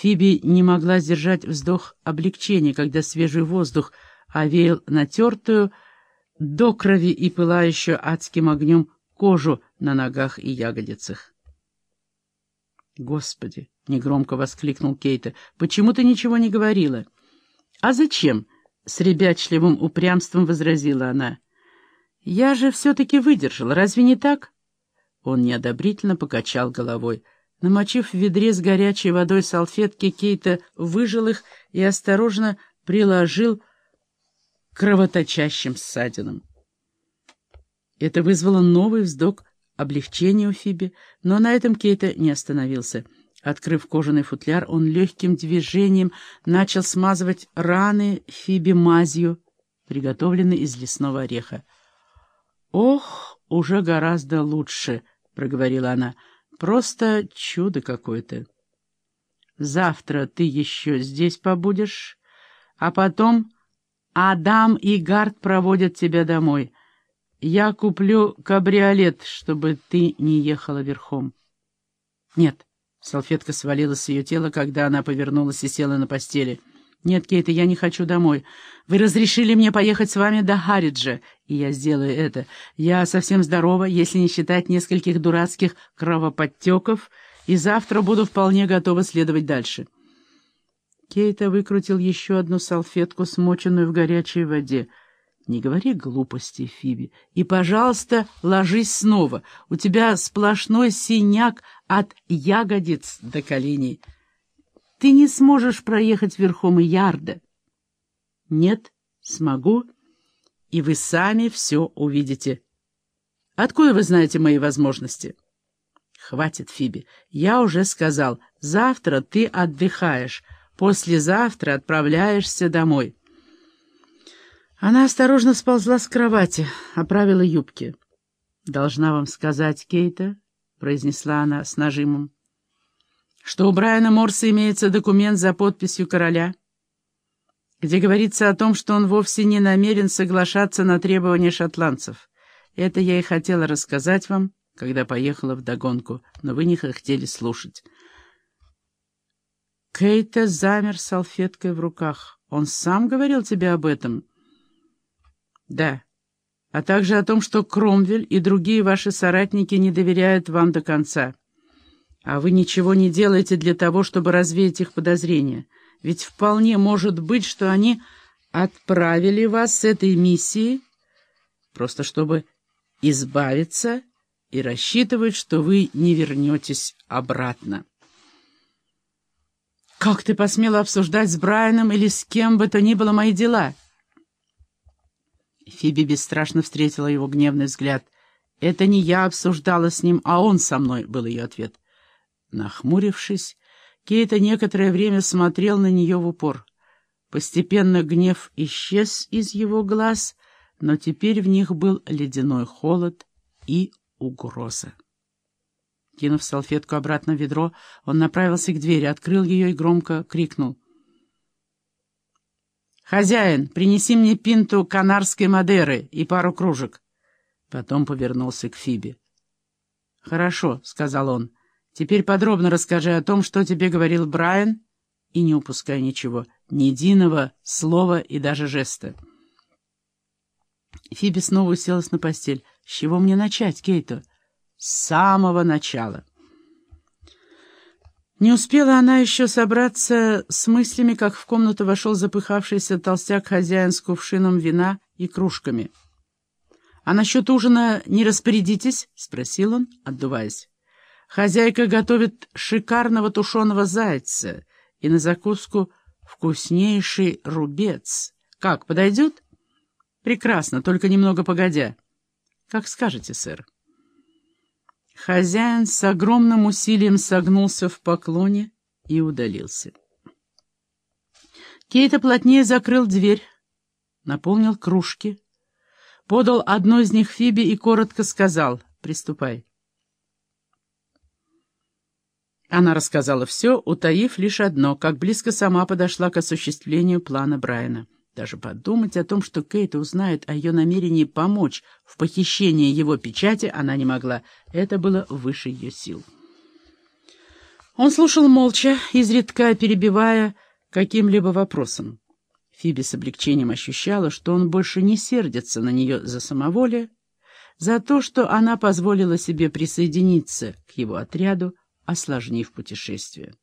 Фиби не могла сдержать вздох облегчения, когда свежий воздух овеял натертую до крови и пылающую адским огнем кожу на ногах и ягодицах. «Господи!» — негромко воскликнул Кейта. «Почему ты ничего не говорила?» «А зачем?» — с ребячливым упрямством возразила она. «Я же все-таки выдержал, разве не так?» Он неодобрительно покачал головой. Намочив в ведре с горячей водой салфетки, Кейта выжил их и осторожно приложил кровоточащим ссадинам. Это вызвало новый вздох облегчения у Фиби, но на этом Кейта не остановился. Открыв кожаный футляр, он легким движением начал смазывать раны Фиби мазью, приготовленной из лесного ореха. «Ох, уже гораздо лучше», — проговорила она. «Просто чудо какое-то. Завтра ты еще здесь побудешь, а потом Адам и Гард проводят тебя домой. Я куплю кабриолет, чтобы ты не ехала верхом». «Нет». Салфетка свалилась с ее тела, когда она повернулась и села на постели. «Нет, Кейта, я не хочу домой. Вы разрешили мне поехать с вами до Хариджа, и я сделаю это. Я совсем здорова, если не считать нескольких дурацких кровоподтеков, и завтра буду вполне готова следовать дальше». Кейта выкрутил еще одну салфетку, смоченную в горячей воде. «Не говори глупости, Фиби, и, пожалуйста, ложись снова. У тебя сплошной синяк от ягодиц до коленей». Ты не сможешь проехать верхом и ярда. Нет, смогу, и вы сами все увидите. Откуда вы знаете мои возможности? Хватит, Фиби, я уже сказал, завтра ты отдыхаешь, послезавтра отправляешься домой. Она осторожно сползла с кровати, оправила юбки. «Должна вам сказать, Кейта», — произнесла она с нажимом, что у Брайана Морса имеется документ за подписью короля, где говорится о том, что он вовсе не намерен соглашаться на требования шотландцев. Это я и хотела рассказать вам, когда поехала в догонку, но вы не хотели слушать. Кейта замер с салфеткой в руках. Он сам говорил тебе об этом? Да. А также о том, что Кромвель и другие ваши соратники не доверяют вам до конца. А вы ничего не делаете для того, чтобы развеять их подозрения. Ведь вполне может быть, что они отправили вас с этой миссией, просто чтобы избавиться и рассчитывают, что вы не вернетесь обратно. «Как ты посмела обсуждать с Брайаном или с кем бы то ни было мои дела?» Фиби бесстрашно встретила его гневный взгляд. «Это не я обсуждала с ним, а он со мной», — был ее ответ. Нахмурившись, Кейта некоторое время смотрел на нее в упор. Постепенно гнев исчез из его глаз, но теперь в них был ледяной холод и угроза. Кинув салфетку обратно в ведро, он направился к двери, открыл ее и громко крикнул. «Хозяин, принеси мне пинту канарской Мадеры и пару кружек». Потом повернулся к Фибе. «Хорошо», — сказал он, — Теперь подробно расскажи о том, что тебе говорил Брайан, и не упускай ничего, ни единого слова и даже жеста. Фиби снова уселась на постель. «С чего мне начать, Кейто?» «С самого начала». Не успела она еще собраться с мыслями, как в комнату вошел запыхавшийся толстяк-хозяин с кувшином вина и кружками. «А насчет ужина не распорядитесь?» — спросил он, отдуваясь. Хозяйка готовит шикарного тушеного зайца и на закуску вкуснейший рубец. Как, подойдет? Прекрасно, только немного погодя. Как скажете, сэр. Хозяин с огромным усилием согнулся в поклоне и удалился. Кейта плотнее закрыл дверь, наполнил кружки, подал одну из них Фиби и коротко сказал «Приступай». Она рассказала все, утаив лишь одно, как близко сама подошла к осуществлению плана Брайана. Даже подумать о том, что Кейт узнает о ее намерении помочь в похищении его печати, она не могла. Это было выше ее сил. Он слушал молча, изредка перебивая каким-либо вопросом. Фиби с облегчением ощущала, что он больше не сердится на нее за самоволие, за то, что она позволила себе присоединиться к его отряду, осложнив путешествие.